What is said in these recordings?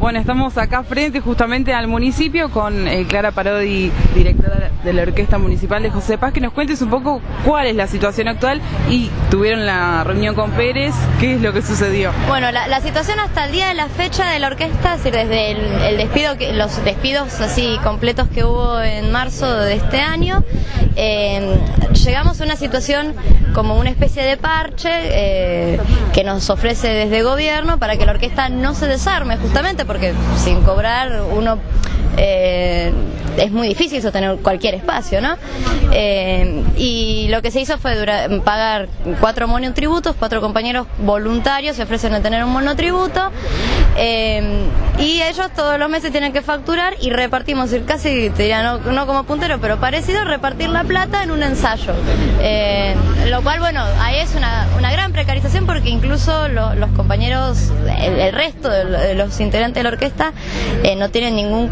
Bueno, estamos acá frente justamente al municipio con eh, Clara Parodi, directora de la Orquesta Municipal de José Paz, que nos cuentes un poco cuál es la situación actual y tuvieron la reunión con Pérez, qué es lo que sucedió. Bueno, la, situación hasta el día de la fecha de la orquesta, es decir, desde el, despido, que, los despidos así completos que hubo en marzo de este año, eh, llegamos a una situación como una especie de parche eh, que nos ofrece desde gobierno para que la orquesta no se desarme justamente porque sin cobrar uno eh, es muy difícil sostener cualquier espacio, ¿no? Eh, y lo que se hizo fue pagar cuatro monotributos, cuatro compañeros voluntarios se ofrecen a tener un monotributo eh, y ellos todos los meses tienen que facturar y repartimos, casi, te diría, no, como puntero, pero parecido, repartir la plata en un ensayo. lo cual, bueno, ahí es una, gran precarización porque incluso los compañeros, el, resto de, los integrantes de la orquesta no tienen ningún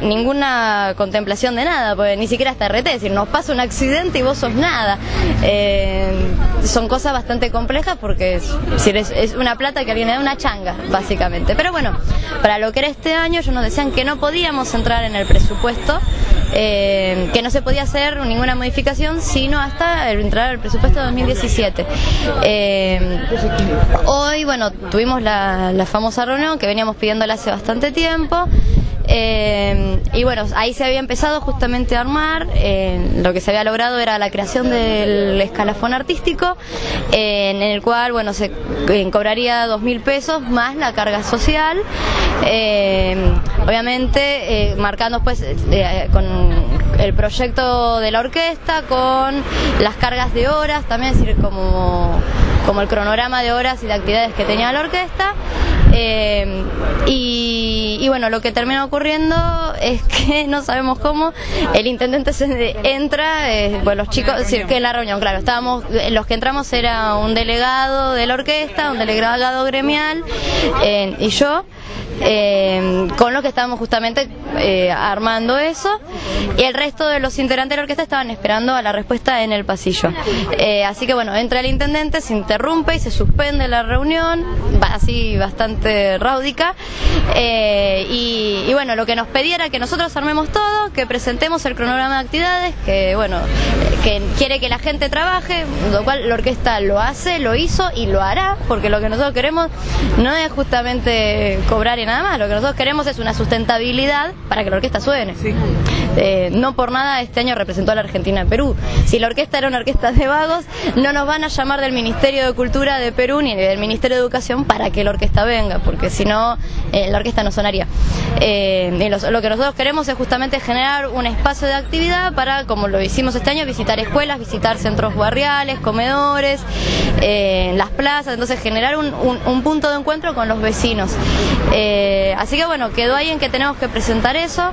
ninguna contemplación de nada, porque ni siquiera está RT, es decir, nos pasa un accidente y vos sos nada. Eh, son cosas bastante complejas porque es, es, una plata que alguien le da una changa, básicamente. Pero bueno, para lo que era este año, ellos nos decían que no podíamos entrar en el presupuesto. Eh, que no se podía hacer ninguna modificación sino hasta entrar al presupuesto de 2017. Eh, hoy, bueno, tuvimos la, la famosa reunión que veníamos pidiéndola hace bastante tiempo. Eh, y bueno, ahí se había empezado justamente a armar, eh, lo que se había logrado era la creación del escalafón artístico, eh, en el cual, bueno, se cobraría dos mil pesos más la carga social, obviamente marcando pues con el proyecto de la orquesta, con las cargas de horas, también es decir, como, como el cronograma de horas y de actividades que tenía la orquesta. Eh, y, bueno, lo que termina ocurriendo es que no sabemos cómo el intendente se entra, eh, los chicos, que en la reunión, claro, estábamos, eh, los que entramos era un delegado de la orquesta, un delegado gremial y yo. con lo que estábamos justamente armando eso y el resto de los integrantes de la orquesta estaban esperando a la respuesta en el pasillo. así que bueno, entra el intendente, se interrumpe y se suspende la reunión, así bastante ráudica. Eh, y, bueno, lo que nos pedía era que nosotros armemos todo, que presentemos el cronograma de actividades, que bueno, que quiere que la gente trabaje, lo cual la orquesta lo hace, lo hizo y lo hará, porque lo que nosotros queremos no es justamente cobrar y nada más, lo que nosotros queremos es una sustentabilidad para que la orquesta suene. Eh, no por nada este año representó a la Argentina en Perú. Si la orquesta era una orquesta de vagos, no nos van a llamar del Ministerio de Cultura de Perú ni del Ministerio de Educación para que la orquesta venga porque si no, eh, la orquesta no sonaría. Eh, lo que nosotros queremos es justamente generar un espacio de actividad para, como lo hicimos este año, visitar escuelas, visitar centros barriales, comedores, las plazas, entonces generar un, punto de encuentro con los vecinos. así que bueno, quedó ahí en que tenemos que presentar eso.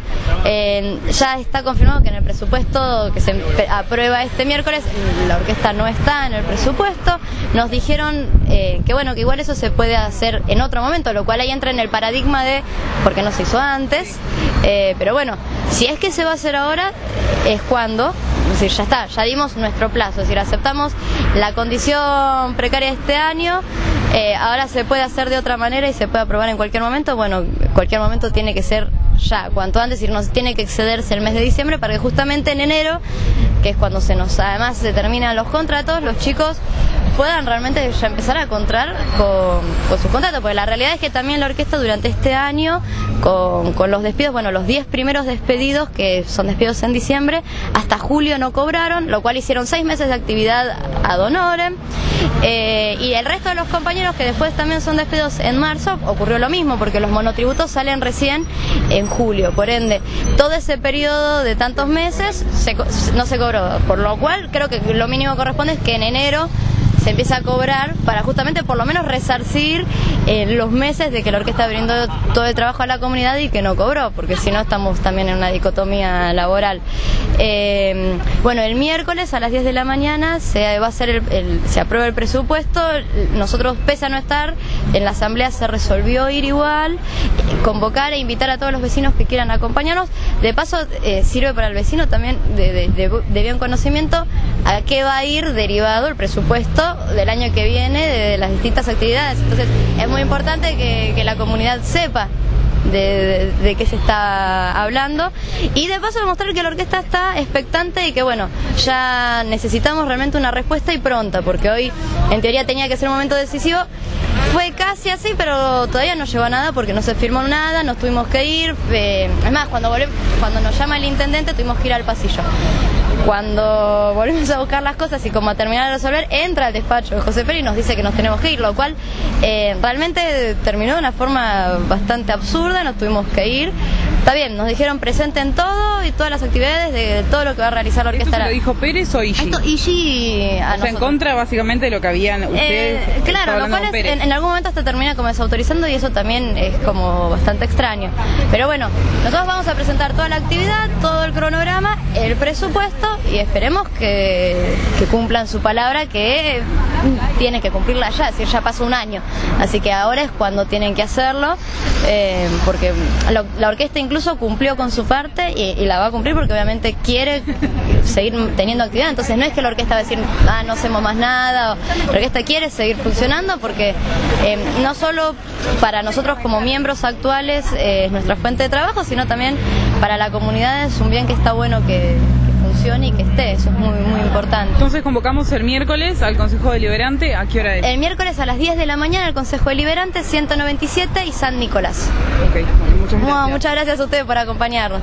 Ya está confirmado que en el presupuesto que se aprueba este miércoles, la orquesta no está en el presupuesto. Nos dijeron que bueno, que igual eso se puede hacer en otro momento, lo cual ahí entra en el paradigma de por qué no se hizo antes. Eh, pero bueno, si es que se va a hacer ahora, es cuando, es decir, ya está, ya dimos nuestro plazo, es decir, aceptamos la condición precaria de este año, eh, ahora se puede hacer de otra manera y se puede aprobar en cualquier momento, bueno, cualquier momento tiene que ser ya, cuanto antes, es decir, no tiene que excederse el mes de diciembre para que justamente en enero, que es cuando se nos además se terminan los contratos, los chicos puedan realmente ya empezar a encontrar con, con sus contratos, porque la realidad es que también la orquesta durante este año, con, con los despidos, bueno, los 10 primeros despedidos, que son despidos en diciembre, hasta julio no cobraron, lo cual hicieron 6 meses de actividad ad honorem, eh, y el resto de los compañeros que después también son despedidos en marzo, ocurrió lo mismo, porque los monotributos salen recién en julio, por ende, todo ese periodo de tantos meses no se cobró, por lo cual creo que lo mínimo corresponde es que en enero se empieza a cobrar para justamente por lo menos resarcir eh, los meses de que la orquesta brindó todo el trabajo a la comunidad y que no cobró, porque si no estamos también en una dicotomía laboral. Eh, bueno, el miércoles a las 10 de la mañana se va a hacer el, se aprueba el presupuesto, nosotros pese a no estar, en la asamblea se resolvió ir igual, convocar e invitar a todos los vecinos que quieran acompañarnos. De paso, eh, sirve para el vecino también de, de, de bien conocimiento a qué va a ir derivado el presupuesto del año que viene de las distintas actividades. Entonces es muy importante que, que la comunidad sepa de, de, qué se está hablando y de paso demostrar que la orquesta está expectante y que bueno, ya necesitamos realmente una respuesta y pronta, porque hoy en teoría tenía que ser un momento decisivo. Fue casi así, pero todavía no llegó a nada porque no se firmó nada, nos tuvimos que ir. Eh, es más, cuando, cuando nos llama el intendente tuvimos que ir al pasillo. Cuando volvimos a buscar las cosas y como a terminar de resolver, entra al despacho de José Pérez y nos dice que nos tenemos que ir, lo cual eh, realmente terminó de una forma bastante absurda, nos tuvimos que ir. Está bien, nos dijeron presenten todo y todas las actividades de todo lo que va a realizar la orquesta. ¿Esto lo dijo Pérez o Igi? Esto Igi a o sea, en contra básicamente de lo que habían ustedes. Eh, claro, lo cual es, en, en, algún momento hasta termina como desautorizando y eso también es como bastante extraño. Pero bueno, nosotros vamos a presentar toda la actividad, todo el cronograma, el presupuesto y esperemos que, que cumplan su palabra que tiene que cumplirla ya, es decir, ya pasó un año. Así que ahora es cuando tienen que hacerlo, eh, porque la orquesta incluso cumplió con su parte y, la va a cumplir porque obviamente quiere seguir teniendo actividad. Entonces no es que la orquesta va a decir, ah, no hacemos más nada. La orquesta quiere seguir funcionando porque eh, no solo para nosotros como miembros actuales eh, es nuestra fuente de trabajo, sino también para la comunidad es un bien que está bueno que, funcione esté, eso es muy, muy importante. Entonces convocamos el miércoles al Consejo Deliberante, ¿a qué hora es? El miércoles a las 10 de la mañana al Consejo Deliberante, 197 y San Nicolás. Ok, bueno, muchas gracias. No, muchas gracias a ustedes por acompañarnos.